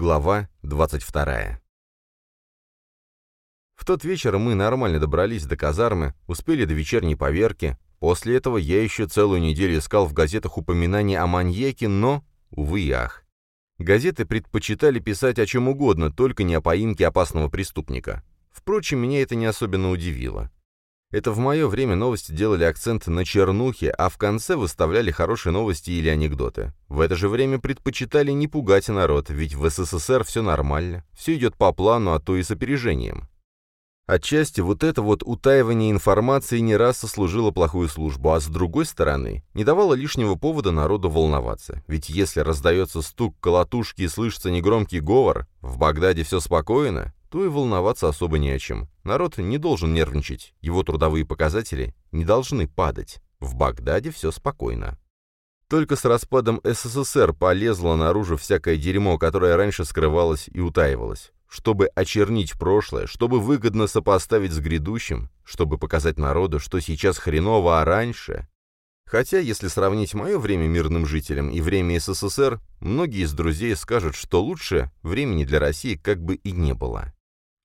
Глава 22. В тот вечер мы нормально добрались до казармы, успели до вечерней поверки. После этого я еще целую неделю искал в газетах упоминания о маньяке, но, увы и ах. Газеты предпочитали писать о чем угодно, только не о поимке опасного преступника. Впрочем, меня это не особенно удивило. Это в мое время новости делали акцент на чернухе, а в конце выставляли хорошие новости или анекдоты. В это же время предпочитали не пугать народ, ведь в СССР все нормально, все идет по плану, а то и с опережением. Отчасти вот это вот утаивание информации не раз сослужило плохую службу, а с другой стороны, не давало лишнего повода народу волноваться. Ведь если раздается стук колотушки и слышится негромкий говор, в Багдаде все спокойно, то и волноваться особо не о чем. Народ не должен нервничать, его трудовые показатели не должны падать. В Багдаде все спокойно. Только с распадом СССР полезло наружу всякое дерьмо, которое раньше скрывалось и утаивалось. Чтобы очернить прошлое, чтобы выгодно сопоставить с грядущим, чтобы показать народу, что сейчас хреново, а раньше... Хотя, если сравнить мое время мирным жителям и время СССР, многие из друзей скажут, что лучше времени для России как бы и не было.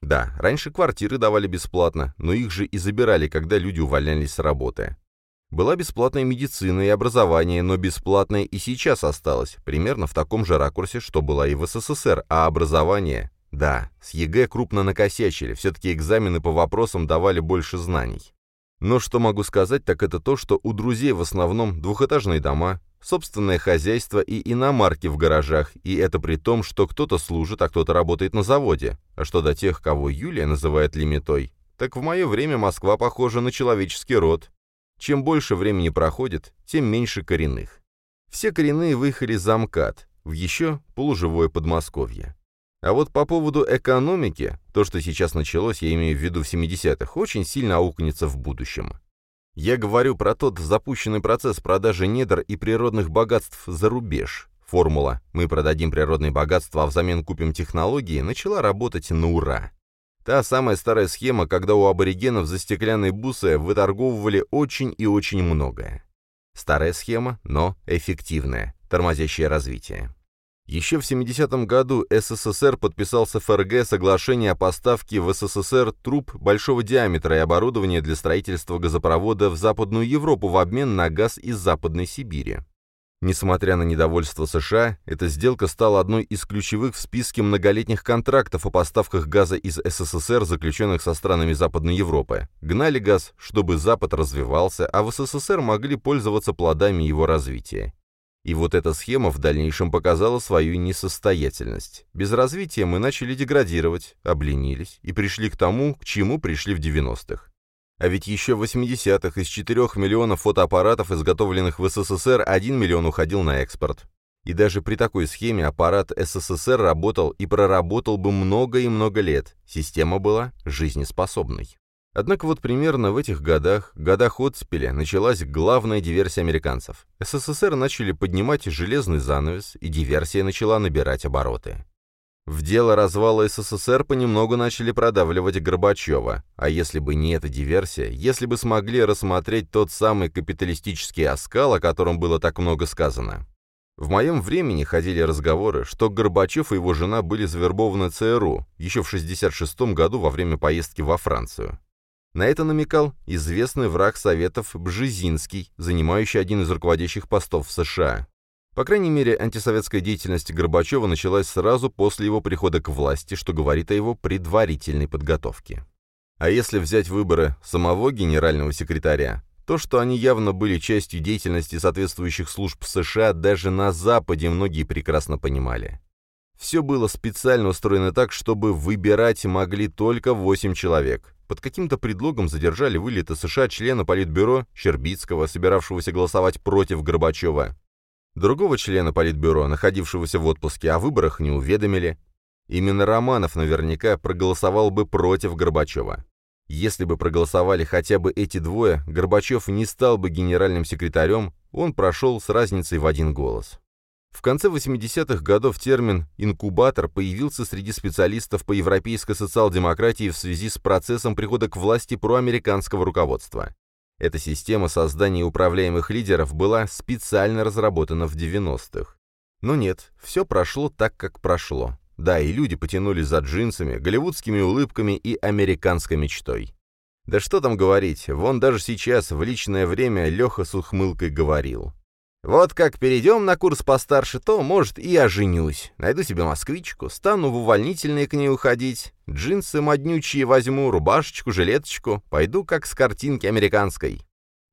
Да, раньше квартиры давали бесплатно, но их же и забирали, когда люди увольнялись с работы. Была бесплатная медицина и образование, но бесплатное и сейчас осталось, примерно в таком же ракурсе, что была и в СССР, а образование... Да, с ЕГЭ крупно накосячили, все-таки экзамены по вопросам давали больше знаний. Но что могу сказать, так это то, что у друзей в основном двухэтажные дома, собственное хозяйство и иномарки в гаражах, и это при том, что кто-то служит, а кто-то работает на заводе. А что до тех, кого Юлия называет лимитой, так в мое время Москва похожа на человеческий род. Чем больше времени проходит, тем меньше коренных. Все коренные выехали за МКАД, в еще полуживое Подмосковье. А вот по поводу экономики, то, что сейчас началось, я имею в виду в 70-х, очень сильно аукнется в будущем. Я говорю про тот запущенный процесс продажи недр и природных богатств за рубеж. Формула «мы продадим природные богатства, а взамен купим технологии» начала работать на ура. Та самая старая схема, когда у аборигенов за стеклянные бусы выторговывали очень и очень многое. Старая схема, но эффективная, тормозящее развитие. Еще в 70-м году СССР подписал с ФРГ соглашение о поставке в СССР труб большого диаметра и оборудования для строительства газопровода в Западную Европу в обмен на газ из Западной Сибири. Несмотря на недовольство США, эта сделка стала одной из ключевых в списке многолетних контрактов о поставках газа из СССР, заключенных со странами Западной Европы. Гнали газ, чтобы Запад развивался, а в СССР могли пользоваться плодами его развития. И вот эта схема в дальнейшем показала свою несостоятельность. Без развития мы начали деградировать, обленились и пришли к тому, к чему пришли в 90-х. А ведь еще в 80-х из 4 миллионов фотоаппаратов, изготовленных в СССР, 1 миллион уходил на экспорт. И даже при такой схеме аппарат СССР работал и проработал бы много и много лет. Система была жизнеспособной. Однако вот примерно в этих годах, годах оттепеля, началась главная диверсия американцев. СССР начали поднимать железный занавес, и диверсия начала набирать обороты. В дело развала СССР понемногу начали продавливать Горбачева, а если бы не эта диверсия, если бы смогли рассмотреть тот самый капиталистический оскал, о котором было так много сказано. В моем времени ходили разговоры, что Горбачев и его жена были завербованы ЦРУ еще в 1966 году во время поездки во Францию. На это намекал известный враг Советов Бжезинский, занимающий один из руководящих постов в США. По крайней мере, антисоветская деятельность Горбачева началась сразу после его прихода к власти, что говорит о его предварительной подготовке. А если взять выборы самого генерального секретаря, то, что они явно были частью деятельности соответствующих служб США, даже на Западе многие прекрасно понимали. Все было специально устроено так, чтобы выбирать могли только 8 человек. Под каким-то предлогом задержали вылеты США члена Политбюро Щербицкого, собиравшегося голосовать против Горбачева. Другого члена Политбюро, находившегося в отпуске, о выборах не уведомили. Именно Романов наверняка проголосовал бы против Горбачева. Если бы проголосовали хотя бы эти двое, Горбачев не стал бы генеральным секретарем, он прошел с разницей в один голос. В конце 80-х годов термин «инкубатор» появился среди специалистов по европейской социал-демократии в связи с процессом прихода к власти проамериканского руководства. Эта система создания управляемых лидеров была специально разработана в 90-х. Но нет, все прошло так, как прошло. Да, и люди потянулись за джинсами, голливудскими улыбками и американской мечтой. Да что там говорить, вон даже сейчас, в личное время, Леха с ухмылкой говорил. Вот как перейдем на курс постарше, то, может, и оженюсь. Найду себе москвичку, стану в увольнительные к ней уходить, джинсы моднючие возьму, рубашечку, жилеточку, пойду как с картинки американской.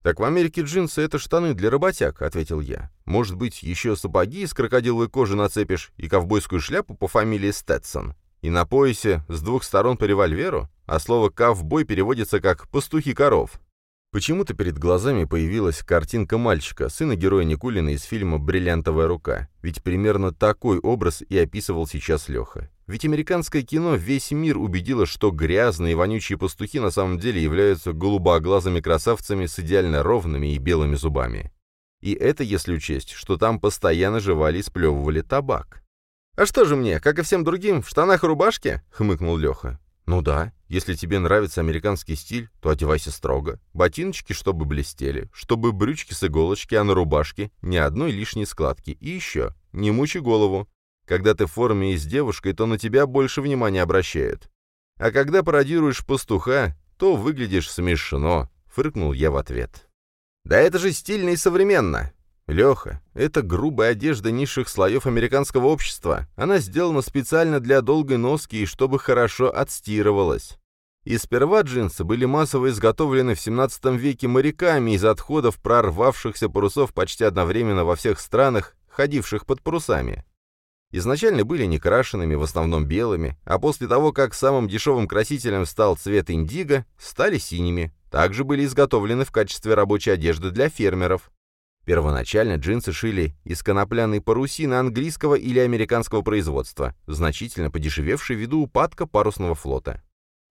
«Так в Америке джинсы — это штаны для работяг», — ответил я. «Может быть, еще сапоги из крокодиловой кожи нацепишь и ковбойскую шляпу по фамилии Стэтсон? И на поясе с двух сторон по револьверу? А слово «ковбой» переводится как «пастухи коров». Почему-то перед глазами появилась картинка мальчика, сына героя Никулина из фильма «Бриллиантовая рука». Ведь примерно такой образ и описывал сейчас Леха. Ведь американское кино весь мир убедило, что грязные и вонючие пастухи на самом деле являются голубоглазыми красавцами с идеально ровными и белыми зубами. И это если учесть, что там постоянно жевали и сплевывали табак. «А что же мне, как и всем другим, в штанах и рубашке?» — хмыкнул Леха. «Ну да, если тебе нравится американский стиль, то одевайся строго. Ботиночки, чтобы блестели, чтобы брючки с иголочки, а на рубашке ни одной лишней складки. И еще, не мучи голову. Когда ты в форме и с девушкой, то на тебя больше внимания обращают. А когда пародируешь пастуха, то выглядишь смешно», — фыркнул я в ответ. «Да это же стильно и современно. Леха, это грубая одежда низших слоев американского общества. Она сделана специально для долгой носки и чтобы хорошо отстирывалась. И сперва джинсы были массово изготовлены в 17 веке моряками из отходов прорвавшихся парусов почти одновременно во всех странах, ходивших под парусами. Изначально были некрашенными, в основном белыми, а после того, как самым дешевым красителем стал цвет индиго, стали синими. Также были изготовлены в качестве рабочей одежды для фермеров. Первоначально джинсы шили из конопляной парусины английского или американского производства, значительно подешевевшей ввиду упадка парусного флота.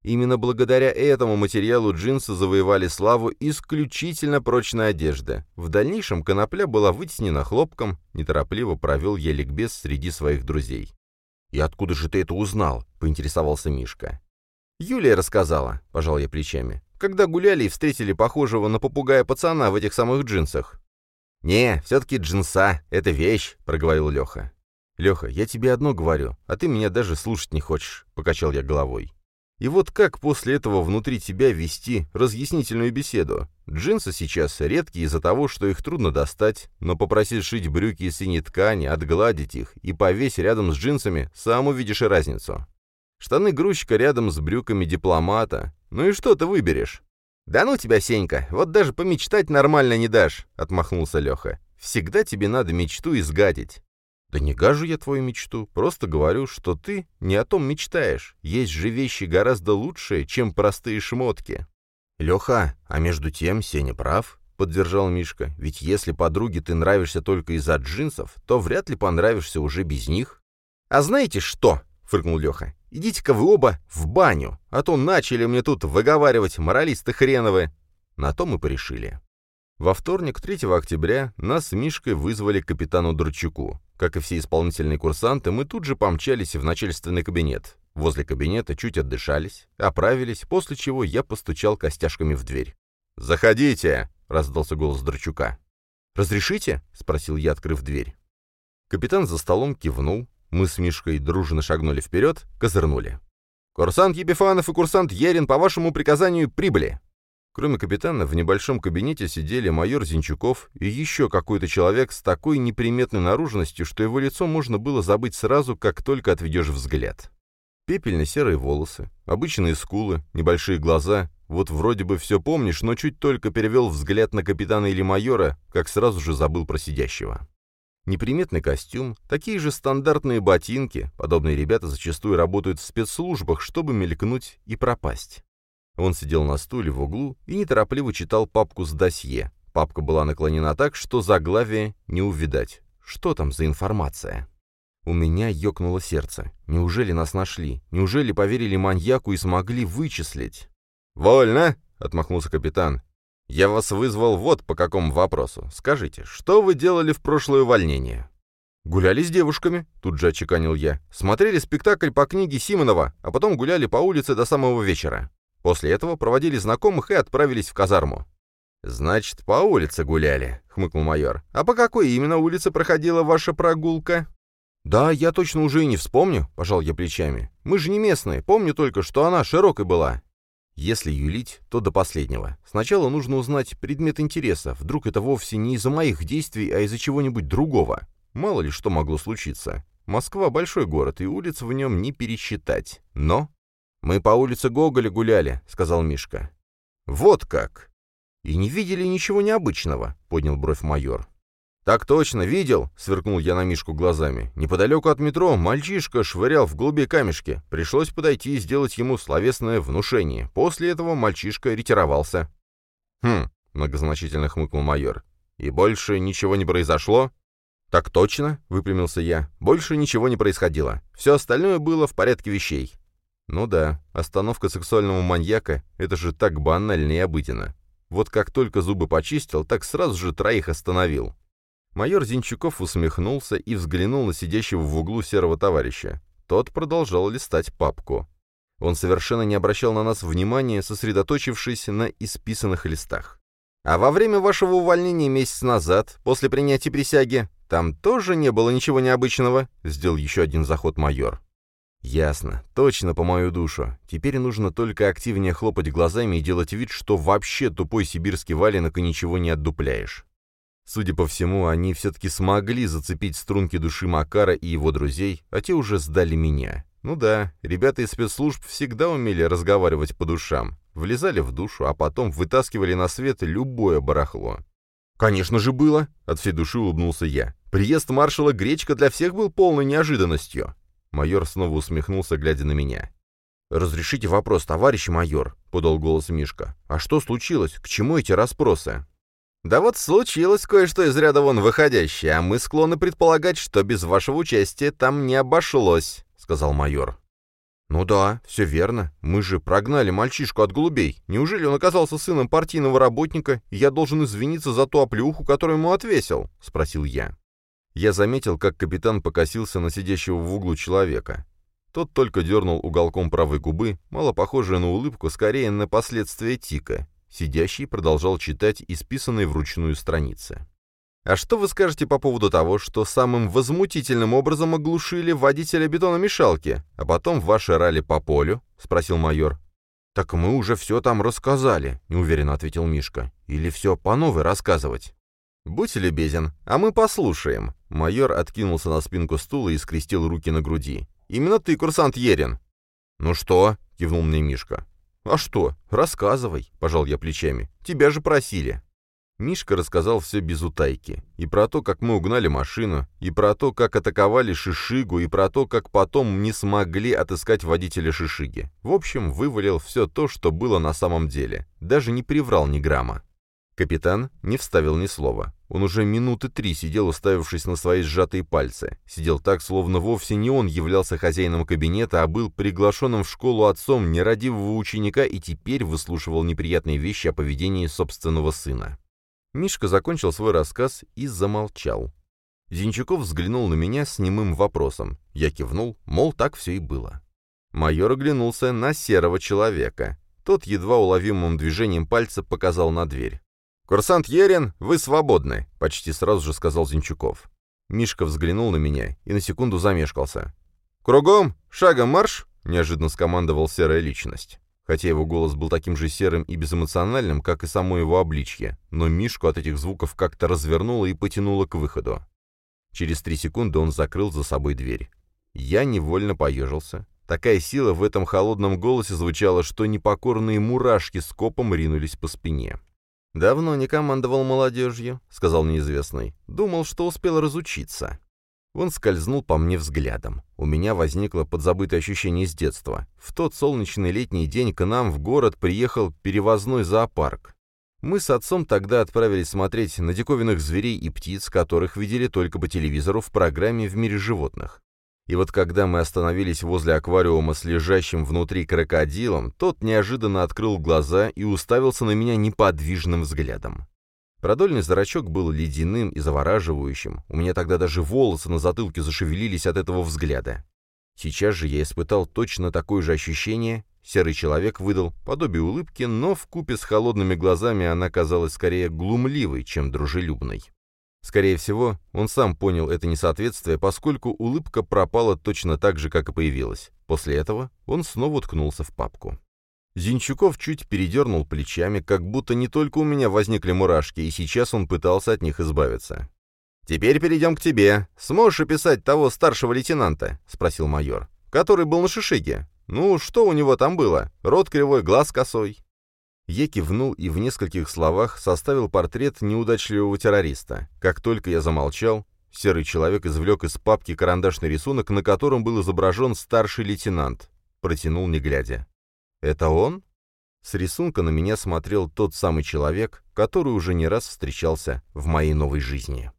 Именно благодаря этому материалу джинсы завоевали славу исключительно прочной одежды. В дальнейшем конопля была вытеснена хлопком, неторопливо провел я ликбез среди своих друзей. «И откуда же ты это узнал?» — поинтересовался Мишка. «Юлия рассказала», — пожал я плечами, «когда гуляли и встретили похожего на попугая пацана в этих самых джинсах. «Не, все-таки джинса — это вещь», — проговорил Леха. «Леха, я тебе одно говорю, а ты меня даже слушать не хочешь», — покачал я головой. И вот как после этого внутри тебя вести разъяснительную беседу? Джинсы сейчас редкие из-за того, что их трудно достать, но попросить шить брюки из синей ткани, отгладить их и повесь рядом с джинсами, сам увидишь разницу. Штаны грузчика рядом с брюками дипломата. Ну и что ты выберешь? «Да ну тебя, Сенька, вот даже помечтать нормально не дашь», — отмахнулся Леха. «Всегда тебе надо мечту изгадить». «Да не гажу я твою мечту, просто говорю, что ты не о том мечтаешь. Есть же вещи гораздо лучшие, чем простые шмотки». «Леха, а между тем Сеня прав», — поддержал Мишка. «Ведь если подруге ты нравишься только из-за джинсов, то вряд ли понравишься уже без них». «А знаете что?» — фыркнул Леха. Идите-ка вы оба в баню, а то начали мне тут выговаривать моралисты хреновы. На то мы порешили. Во вторник, 3 октября, нас с Мишкой вызвали к капитану Дурчуку. Как и все исполнительные курсанты, мы тут же помчались в начальственный кабинет. Возле кабинета чуть отдышались, оправились, после чего я постучал костяшками в дверь. «Заходите!» — раздался голос Дурчука. «Разрешите?» — спросил я, открыв дверь. Капитан за столом кивнул, мы с Мишкой дружно шагнули вперед, козырнули. «Курсант Епифанов и курсант Ерин по вашему приказанию прибыли!» Кроме капитана, в небольшом кабинете сидели майор Зинчуков и еще какой-то человек с такой неприметной наружностью, что его лицо можно было забыть сразу, как только отведешь взгляд. Пепельно-серые волосы, обычные скулы, небольшие глаза. Вот вроде бы все помнишь, но чуть только перевел взгляд на капитана или майора, как сразу же забыл про сидящего. Неприметный костюм, такие же стандартные ботинки, подобные ребята зачастую работают в спецслужбах, чтобы мелькнуть и пропасть. Он сидел на стуле в углу и неторопливо читал папку с досье. Папка была наклонена так, что заглавие не увидать. Что там за информация? У меня ёкнуло сердце. Неужели нас нашли? Неужели поверили маньяку и смогли вычислить? «Вольно!» — отмахнулся капитан. Я вас вызвал вот по какому вопросу. Скажите, что вы делали в прошлое увольнение?» «Гуляли с девушками», — тут же очеканил я. «Смотрели спектакль по книге Симонова, а потом гуляли по улице до самого вечера. После этого проводили знакомых и отправились в казарму». «Значит, по улице гуляли», — хмыкнул майор. «А по какой именно улице проходила ваша прогулка?» «Да, я точно уже и не вспомню», — пожал я плечами. «Мы же не местные, помню только, что она широкой была». Если юлить, то до последнего. Сначала нужно узнать предмет интереса, вдруг это вовсе не из-за моих действий, а из-за чего-нибудь другого. Мало ли что могло случиться. Москва — большой город, и улиц в нем не пересчитать. Но... «Мы по улице Гоголя гуляли», — сказал Мишка. «Вот как!» «И не видели ничего необычного», — поднял бровь майор. «Так точно, видел!» — сверкнул я на Мишку глазами. «Неподалеку от метро мальчишка швырял в голубе камешки. Пришлось подойти и сделать ему словесное внушение. После этого мальчишка ретировался». «Хм», — многозначительно хмыкнул майор. «И больше ничего не произошло?» «Так точно», — выпрямился я. «Больше ничего не происходило. Все остальное было в порядке вещей». «Ну да, остановка сексуального маньяка — это же так банально и обыденно. Вот как только зубы почистил, так сразу же троих остановил. Майор Зинчуков усмехнулся и взглянул на сидящего в углу серого товарища. Тот продолжал листать папку. Он совершенно не обращал на нас внимания, сосредоточившись на исписанных листах. «А во время вашего увольнения месяц назад, после принятия присяги, там тоже не было ничего необычного?» — сделал еще один заход майор. «Ясно. Точно по мою душу. Теперь нужно только активнее хлопать глазами и делать вид, что вообще тупой сибирский валенок и ничего не отдупляешь. Судя по всему, они все-таки смогли зацепить струнки души Макара и его друзей, а те уже сдали меня. Ну да, ребята из спецслужб всегда умели разговаривать по душам. Влезали в душу, а потом вытаскивали на свет любое барахло. «Конечно же было!» — от всей души улыбнулся я. «Приезд маршала Гречка для всех был полной неожиданностью!» Майор снова усмехнулся, глядя на меня. «Разрешите вопрос, товарищ майор», — подал голос Мишка. «А что случилось? К чему эти расспросы?» «Да вот случилось кое-что из ряда вон выходящее, а мы склонны предполагать, что без вашего участия там не обошлось», — сказал майор. «Ну да, все верно. Мы же прогнали мальчишку от голубей. Неужели он оказался сыном партийного работника, и я должен извиниться за ту оплеуху, которую ему отвесил?» — спросил я. Я заметил, как капитан покосился на сидящего в углу человека. Тот только дернул уголком правой губы, мало похожее на улыбку, скорее на последствия тика, Сидящий продолжал читать исписанные вручную страницы. «А что вы скажете по поводу того, что самым возмутительным образом оглушили водителя бетономешалки, а потом ваши рали по полю?» — спросил майор. «Так мы уже все там рассказали», — неуверенно ответил Мишка. «Или все по новой рассказывать?» «Будь любезен, а мы послушаем». Майор откинулся на спинку стула и скрестил руки на груди. «Именно ты, курсант Ерин». «Ну что?» — кивнул мне Мишка. «А что? Рассказывай», — пожал я плечами. «Тебя же просили». Мишка рассказал все без утайки. И про то, как мы угнали машину, и про то, как атаковали Шишигу, и про то, как потом не смогли отыскать водителя Шишиги. В общем, вывалил все то, что было на самом деле. Даже не приврал ни грамма. Капитан не вставил ни слова. Он уже минуты три сидел, уставившись на свои сжатые пальцы. Сидел так, словно вовсе не он являлся хозяином кабинета, а был приглашенным в школу отцом нерадивого ученика и теперь выслушивал неприятные вещи о поведении собственного сына. Мишка закончил свой рассказ и замолчал. Зинчуков взглянул на меня с немым вопросом. Я кивнул, мол, так все и было. Майор оглянулся на серого человека. Тот едва уловимым движением пальца показал на дверь. «Курсант Ерин, вы свободны», — почти сразу же сказал Зинчуков. Мишка взглянул на меня и на секунду замешкался. «Кругом! Шагом марш!» — неожиданно скомандовал серая личность. Хотя его голос был таким же серым и безэмоциональным, как и само его обличье, но Мишку от этих звуков как-то развернуло и потянуло к выходу. Через три секунды он закрыл за собой дверь. Я невольно поежился. Такая сила в этом холодном голосе звучала, что непокорные мурашки скопом ринулись по спине. «Давно не командовал молодежью», — сказал неизвестный. «Думал, что успел разучиться». Он скользнул по мне взглядом. У меня возникло подзабытое ощущение с детства. В тот солнечный летний день к нам в город приехал перевозной зоопарк. Мы с отцом тогда отправились смотреть на диковинных зверей и птиц, которых видели только по телевизору в программе «В мире животных». И вот когда мы остановились возле аквариума с лежащим внутри крокодилом, тот неожиданно открыл глаза и уставился на меня неподвижным взглядом. Продольный зрачок был ледяным и завораживающим, у меня тогда даже волосы на затылке зашевелились от этого взгляда. Сейчас же я испытал точно такое же ощущение, серый человек выдал подобие улыбки, но в купе с холодными глазами она казалась скорее глумливой, чем дружелюбной. Скорее всего, он сам понял это несоответствие, поскольку улыбка пропала точно так же, как и появилась. После этого он снова уткнулся в папку. Зинчуков чуть передернул плечами, как будто не только у меня возникли мурашки, и сейчас он пытался от них избавиться. «Теперь перейдем к тебе. Сможешь описать того старшего лейтенанта?» — спросил майор. «Который был на шишиге. Ну, что у него там было? Рот кривой, глаз косой». Я кивнул и в нескольких словах составил портрет неудачливого террориста. Как только я замолчал, серый человек извлек из папки карандашный рисунок, на котором был изображен старший лейтенант. Протянул, не глядя. «Это он?» С рисунка на меня смотрел тот самый человек, который уже не раз встречался в моей новой жизни.